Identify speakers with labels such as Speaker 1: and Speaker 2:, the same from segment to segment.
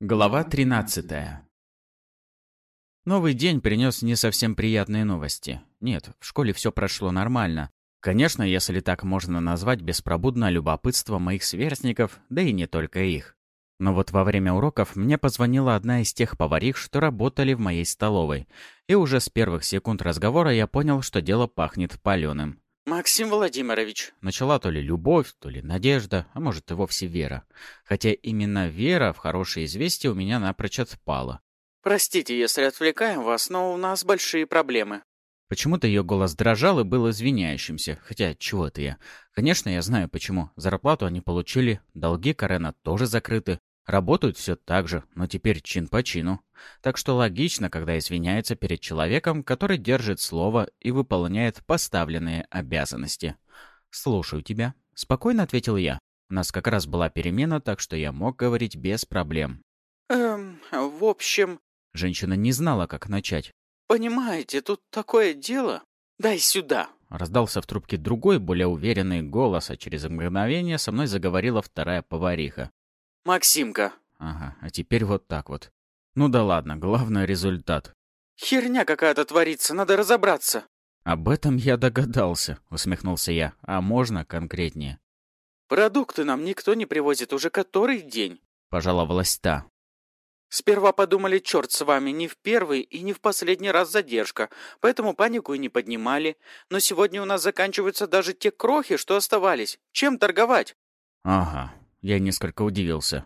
Speaker 1: Глава 13 Новый день принес не совсем приятные новости. Нет, в школе все прошло нормально. Конечно, если так можно назвать беспробудное любопытство моих сверстников, да и не только их. Но вот во время уроков мне позвонила одна из тех поварих, что работали в моей столовой. И уже с первых секунд разговора я понял, что дело пахнет паленым.
Speaker 2: «Максим Владимирович»,
Speaker 1: Начала то ли любовь, то ли надежда, а может и вовсе вера. Хотя именно вера в хорошее известие у меня напрочь отпала.
Speaker 2: «простите, если отвлекаем вас, но у нас большие проблемы».
Speaker 1: Почему-то ее голос дрожал и был извиняющимся. Хотя, чего это я? Конечно, я знаю почему. Зарплату они получили, долги Карена тоже закрыты. Работают все так же, но теперь чин по чину. Так что логично, когда извиняется перед человеком, который держит слово и выполняет поставленные обязанности. «Слушаю тебя», — спокойно ответил я. У нас как раз была перемена, так что я мог говорить без проблем.
Speaker 2: «Эм, в общем,
Speaker 1: Женщина не знала, как начать.
Speaker 2: понимаете, тут такое дело. Дай сюда».
Speaker 1: Раздался в трубке другой, более уверенный голос, а через мгновение со мной заговорила вторая повариха.
Speaker 2: «Максимка,
Speaker 1: Ага, а теперь вот так вот. Ну да ладно, главное результат.
Speaker 2: херня какая-то творится, надо разобраться».
Speaker 1: Об этом я догадался, усмехнулся я. А можно конкретнее?
Speaker 2: «Продукты нам никто не привозит уже который день.
Speaker 1: Пожаловалась та.
Speaker 2: Сперва подумали, черт с вами, не в первый и не в последний раз задержка, поэтому панику и не поднимали. Но сегодня у нас заканчиваются даже те крохи, что оставались. Чем торговать?
Speaker 1: Ага, я несколько удивился.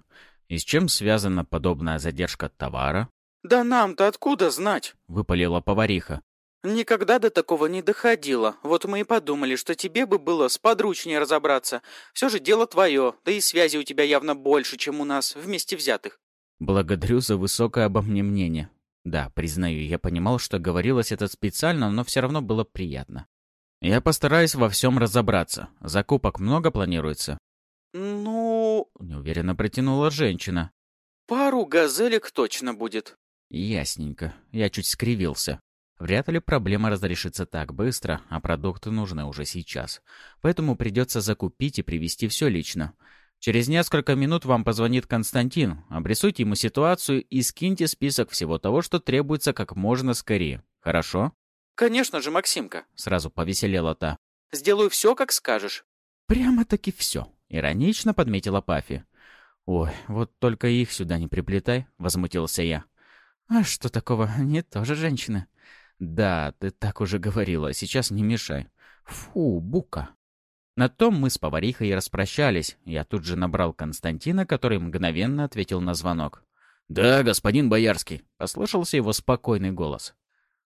Speaker 1: И с чем связана подобная задержка товара?
Speaker 2: Да нам-то откуда знать?
Speaker 1: Выпалила повариха.
Speaker 2: Никогда до такого не доходило. Вот мы и подумали, что тебе бы было сподручнее разобраться. Все же дело твое, да и связи у тебя явно больше, чем у нас, вместе взятых.
Speaker 1: Благодарю за высокое обо мне мнение. Да, признаю, я понимал, что говорилось это специально, но все равно было приятно. Я постараюсь во всем разобраться. Закупок много планируется?
Speaker 2: Ну,
Speaker 1: Неуверенно протянула женщина.
Speaker 2: пару газелек точно будет.
Speaker 1: Ясненько. Я чуть скривился. Вряд ли проблема разрешится так быстро, а продукты нужны уже сейчас. Поэтому придется закупить и привезти все лично. Через несколько минут вам позвонит Константин. Обрисуйте ему ситуацию и скиньте список всего того, что требуется как можно скорее. Хорошо?
Speaker 2: Конечно же, Максимка.
Speaker 1: Сразу повеселела та.
Speaker 2: Сделаю все, как скажешь.
Speaker 1: Прямо-таки все. Иронично подметила Пафи. «Ой, вот только их сюда не приплетай», — возмутился я. «А что такого? Они тоже женщины». «Да, ты так уже говорила, сейчас не мешай». «Фу, бука». На том мы с поварихой распрощались. Я тут же набрал Константина, который мгновенно ответил на звонок. «Да, господин Боярский», — послышался его спокойный голос.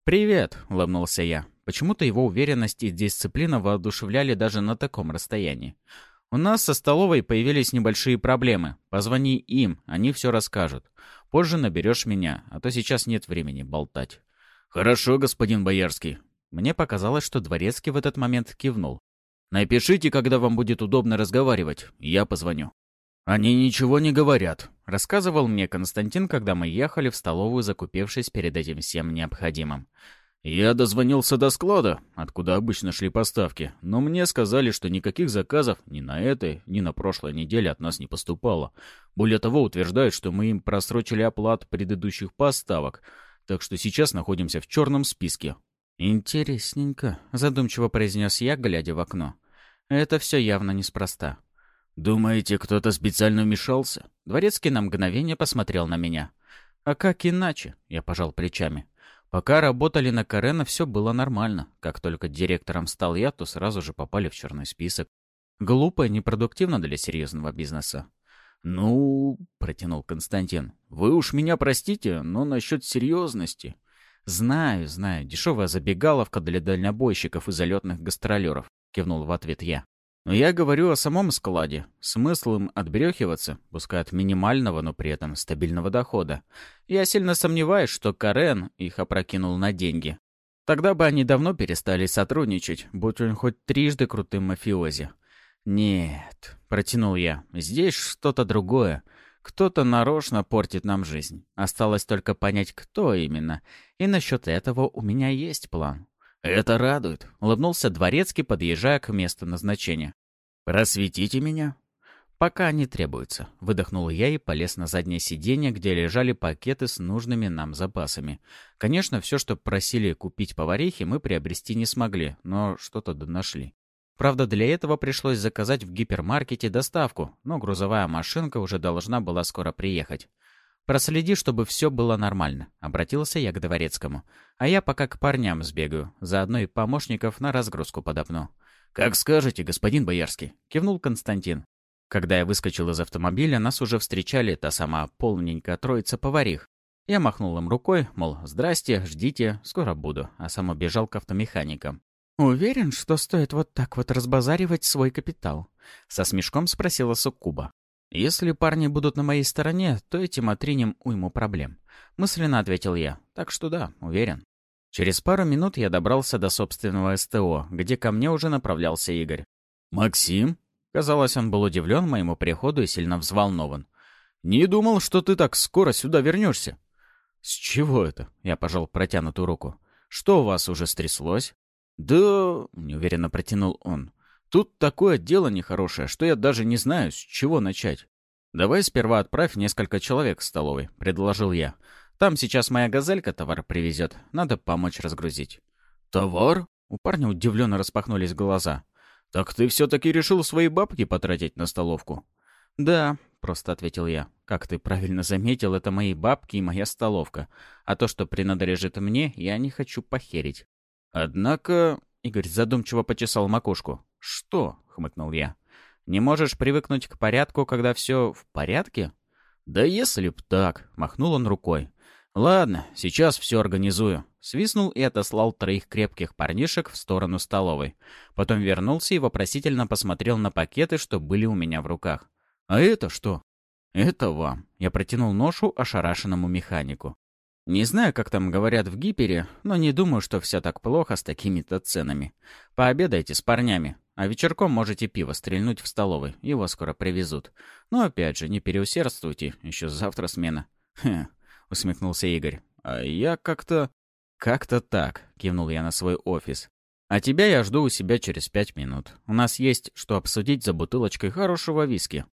Speaker 1: «Привет», — улыбнулся я. Почему-то его уверенность и дисциплина воодушевляли даже на таком расстоянии. «У нас со столовой появились небольшие проблемы. Позвони им, они все расскажут. Позже наберешь меня, а то сейчас нет времени болтать». «Хорошо, господин Боярский». Мне показалось, что Дворецкий в этот момент кивнул. «Напишите, когда вам будет удобно разговаривать. Я позвоню». «Они ничего не говорят», — рассказывал мне Константин, когда мы ехали в столовую, закупившись перед этим всем необходимым. «Я дозвонился до склада, откуда обычно шли поставки, но мне сказали, что никаких заказов ни на этой, ни на прошлой неделе от нас не поступало. Более того, утверждают, что мы им просрочили оплату предыдущих поставок, так что сейчас находимся в черном списке». «Интересненько», — задумчиво произнес я, глядя в окно. «Это все явно неспроста». «Думаете, кто-то специально вмешался?» Дворецкий на мгновение посмотрел на меня. «А как иначе?» — я пожал плечами. Пока работали на Карена, все было нормально. Как только директором стал я, то сразу же попали в черный список. Глупо и непродуктивно для серьезного бизнеса. «Ну...» — протянул Константин. «Вы уж меня простите, но насчет серьезности...» «Знаю, знаю. Дешевая забегаловка для дальнобойщиков и залетных гастролеров», — кивнул в ответ я. «Но я говорю о самом складе. Смысл им отбрехиваться, пускай от минимального, но при этом стабильного дохода. Я сильно сомневаюсь, что Карен их опрокинул на деньги. Тогда бы они давно перестали сотрудничать, будь он хоть трижды крутым мафиози. «Нет», — протянул я, — «здесь что-то другое. Кто-то нарочно портит нам жизнь. Осталось только понять, кто именно. И насчет этого у меня есть план». «Это радует», — улыбнулся Дворецкий, подъезжая к месту назначения. «Просветите меня». «Пока не требуется», — выдохнул я и полез на заднее сиденье, где лежали пакеты с нужными нам запасами. Конечно, все, что просили купить поварихи, мы приобрести не смогли, но что-то нашли. Правда, для этого пришлось заказать в гипермаркете доставку, но грузовая машинка уже должна была скоро приехать. «Проследи, чтобы все было нормально», — обратился я к дворецкому. «А я пока к парням сбегаю, заодно и помощников на разгрузку подопну».
Speaker 3: «Как скажете, господин Боярский», — кивнул Константин.
Speaker 1: Когда я выскочил из автомобиля, нас уже встречали та сама полненькая троица поварих. Я махнул им рукой, мол, здрасте, ждите, скоро буду, а сам убежал к автомеханикам. «Уверен, что стоит вот так вот разбазаривать свой капитал?» — со смешком спросила Суккуба. «Если парни будут на моей стороне, то этим отринем уйму проблем», — мысленно ответил я. «Так что да, уверен». Через пару минут я добрался до собственного СТО, где ко мне уже направлялся Игорь.
Speaker 3: «Максим?»
Speaker 1: Казалось, он был удивлен моему приходу и сильно взволнован.
Speaker 3: «Не думал, что ты так скоро сюда вернешься».
Speaker 1: «С чего это?» — я пожал протянутую руку. «Что у вас уже стряслось?»
Speaker 3: «Да...» — неуверенно протянул он. «Тут такое дело нехорошее, что я даже не знаю, с чего начать».
Speaker 1: «Давай сперва отправь несколько человек в столовой», — предложил я. «Там сейчас моя газелька товар привезет. Надо помочь разгрузить».
Speaker 3: «Товар?»
Speaker 1: У парня удивленно распахнулись глаза.
Speaker 3: «Так ты все-таки решил свои бабки потратить на столовку?»
Speaker 1: «Да», — просто ответил я. «Как ты правильно заметил, это мои бабки и моя столовка. А то, что принадлежит мне, я не хочу похерить».
Speaker 3: «Однако...» — Игорь задумчиво почесал макушку.
Speaker 1: «Что?» — хмыкнул я. «Не можешь привыкнуть к порядку, когда все в порядке?»
Speaker 3: «Да если б так!» — махнул он рукой. «Ладно, сейчас все организую».
Speaker 1: Свистнул и отослал троих крепких парнишек в сторону столовой. Потом вернулся и вопросительно посмотрел на пакеты, что были у меня в руках.
Speaker 3: «А это что?»
Speaker 1: «Это вам». Я протянул ношу ошарашенному механику. Не знаю, как там говорят в гипере, но не думаю, что все так плохо с такими-то ценами. Пообедайте с парнями, а вечерком можете пиво стрельнуть в столовой, его скоро привезут. Но опять же, не переусердствуйте, еще завтра смена.
Speaker 3: Хе, — усмехнулся Игорь. «А я как-то...»
Speaker 1: «Как-то так», — кивнул я на свой офис. «А тебя я жду у себя через пять минут. У нас есть что обсудить за бутылочкой хорошего виски».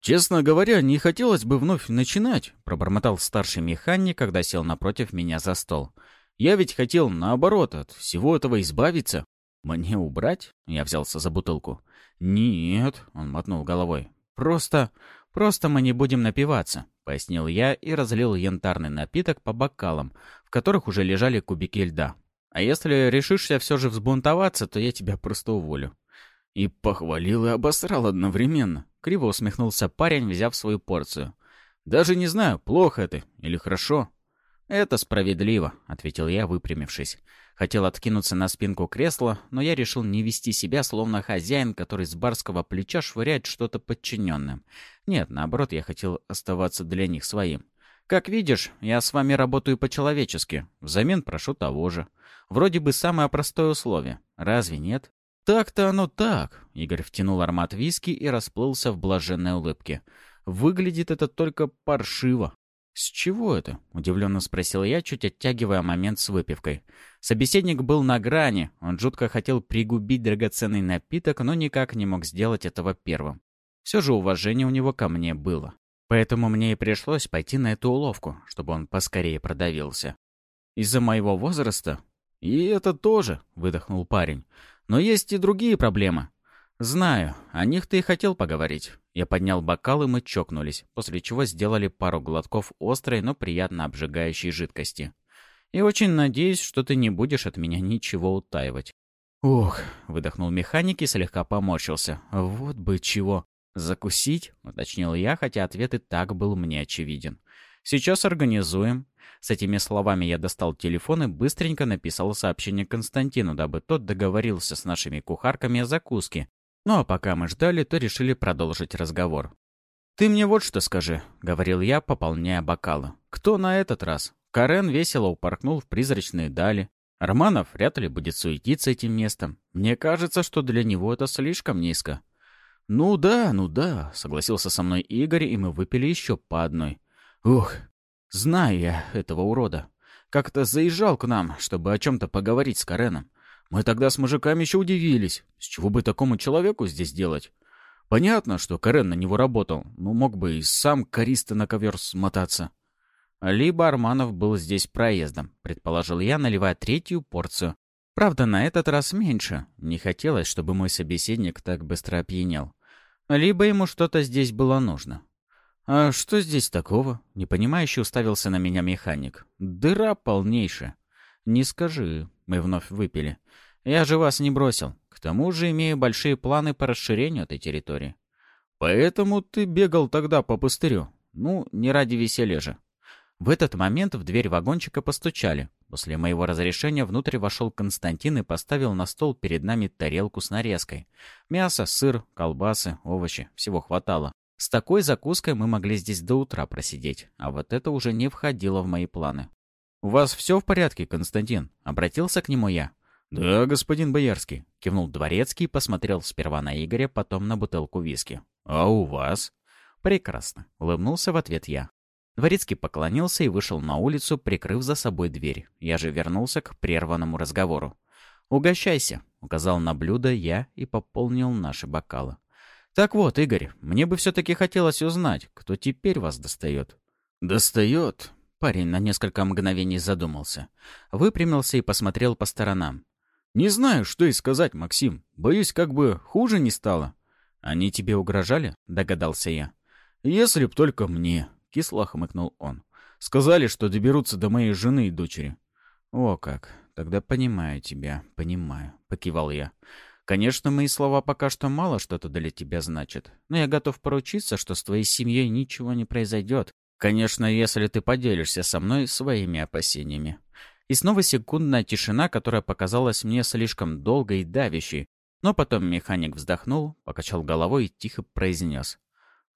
Speaker 3: «Честно говоря, не хотелось бы вновь начинать», —
Speaker 1: пробормотал старший механик, когда сел напротив меня за стол.
Speaker 3: «Я ведь хотел, наоборот, от всего этого избавиться».
Speaker 1: «Мне убрать?» — я взялся за бутылку.
Speaker 3: «Нет», — он мотнул головой.
Speaker 1: «Просто... просто мы не будем напиваться. — пояснил я и разлил янтарный напиток по бокалам, в которых уже лежали кубики льда. «А если решишься все же взбунтоваться, то я тебя просто уволю».
Speaker 3: И похвалил и обосрал одновременно.
Speaker 1: Криво усмехнулся парень, взяв свою порцию.
Speaker 3: «Даже не знаю, плохо это или хорошо».
Speaker 1: «Это справедливо», — ответил я, выпрямившись. Хотел откинуться на спинку кресла, но я решил не вести себя, словно хозяин, который с барского плеча швыряет что-то подчиненным. Нет, наоборот, я хотел оставаться для них своим. Как видишь, я с вами работаю по-человечески. Взамен прошу того же. Вроде бы самое простое условие. Разве нет?
Speaker 3: Так-то оно так.
Speaker 1: Игорь втянул аромат виски и расплылся в блаженной улыбке. Выглядит это только паршиво. «С чего это?» — удивленно спросил я, чуть оттягивая момент с выпивкой. Собеседник был на грани, он жутко хотел пригубить драгоценный напиток, но никак не мог сделать этого первым. Все же уважение у него ко мне было. Поэтому мне и пришлось пойти на эту уловку, чтобы он поскорее продавился. «Из-за моего возраста?»
Speaker 3: «И это тоже», — выдохнул парень. «Но есть и другие проблемы».
Speaker 1: «Знаю, о них ты и хотел поговорить». Я поднял бокал, и мы чокнулись, после чего сделали пару глотков острой, но приятно обжигающей жидкости. И очень надеюсь, что ты не будешь от меня ничего утаивать.
Speaker 3: «Ох», — выдохнул механик и слегка поморщился. «Вот бы чего».
Speaker 1: «Закусить?» — уточнил я, хотя ответ и так был мне очевиден. «Сейчас организуем». С этими словами я достал телефон и быстренько написал сообщение Константину, дабы тот договорился с нашими кухарками о закуске, ну а пока мы ждали, то решили продолжить разговор. «Ты мне вот что скажи», — говорил я, пополняя бокалы. «Кто на этот раз?» Карен весело упорхнул в призрачные дали. Романов вряд ли будет суетиться этим местом. Мне кажется, что для него это слишком низко. «Ну да, ну да», — согласился со мной Игорь, и мы выпили еще по одной. «Ух, знаю я этого урода. Как-то заезжал к нам, чтобы о чем-то поговорить с Кареном. Мы тогда с мужиками еще удивились. С чего бы такому человеку здесь делать?
Speaker 3: Понятно, что Карен на него работал, но мог бы и сам користо на ковер смотаться.
Speaker 1: Либо Арманов был здесь проездом, предположил я, наливая третью порцию. Правда, на этот раз меньше. Не хотелось, чтобы мой собеседник так быстро опьянел. Либо ему что-то здесь было нужно. «А что здесь такого?» — непонимающе уставился на меня механик. «Дыра полнейшая». «Не скажи». Мы вновь выпили. «Я же вас не бросил. К тому же имею большие планы по расширению этой территории».
Speaker 3: «Поэтому ты бегал тогда по пустырю?»
Speaker 1: «Ну, не ради веселья же». В этот момент в дверь вагончика постучали. После моего разрешения внутрь вошел Константин и поставил на стол перед нами тарелку с нарезкой. Мясо, сыр, колбасы, овощи. Всего хватало. С такой закуской мы могли здесь до утра просидеть, а вот это уже не входило в мои планы.
Speaker 3: «У вас все в порядке, Константин?» — обратился к нему я.
Speaker 1: «Да, господин Боярский», — кивнул Дворецкий, посмотрел сперва на Игоря, потом на бутылку виски.
Speaker 3: «А у вас?»
Speaker 1: «Прекрасно», — улыбнулся в ответ я. Дворецкий поклонился и вышел на улицу, прикрыв за собой дверь. Я же вернулся к прерванному разговору. «Угощайся», — указал на блюдо я и пополнил наши бокалы. «Так вот, Игорь, мне бы все-таки хотелось узнать, кто теперь вас достает».
Speaker 3: «Достает?»
Speaker 1: Парень на несколько мгновений задумался. Выпрямился и посмотрел по сторонам.
Speaker 3: «Не знаю, что и сказать, Максим. Боюсь, как бы хуже не стало».
Speaker 1: «Они тебе угрожали?» — догадался я.
Speaker 3: «Если б только мне», Кисло хмыкнул он. «Сказали, что доберутся до моей жены и дочери».
Speaker 1: «О как! Тогда понимаю тебя, понимаю», — покивал я. «Конечно, мои слова пока что мало что-то для тебя значат, но я готов поручиться, что с твоей семьей ничего не произойдет. Конечно, если ты поделишься со мной своими опасениями». И снова секундная тишина, которая показалась мне слишком долгой и давящей. Но потом механик вздохнул, покачал головой и тихо произнес.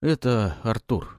Speaker 3: «Это Артур».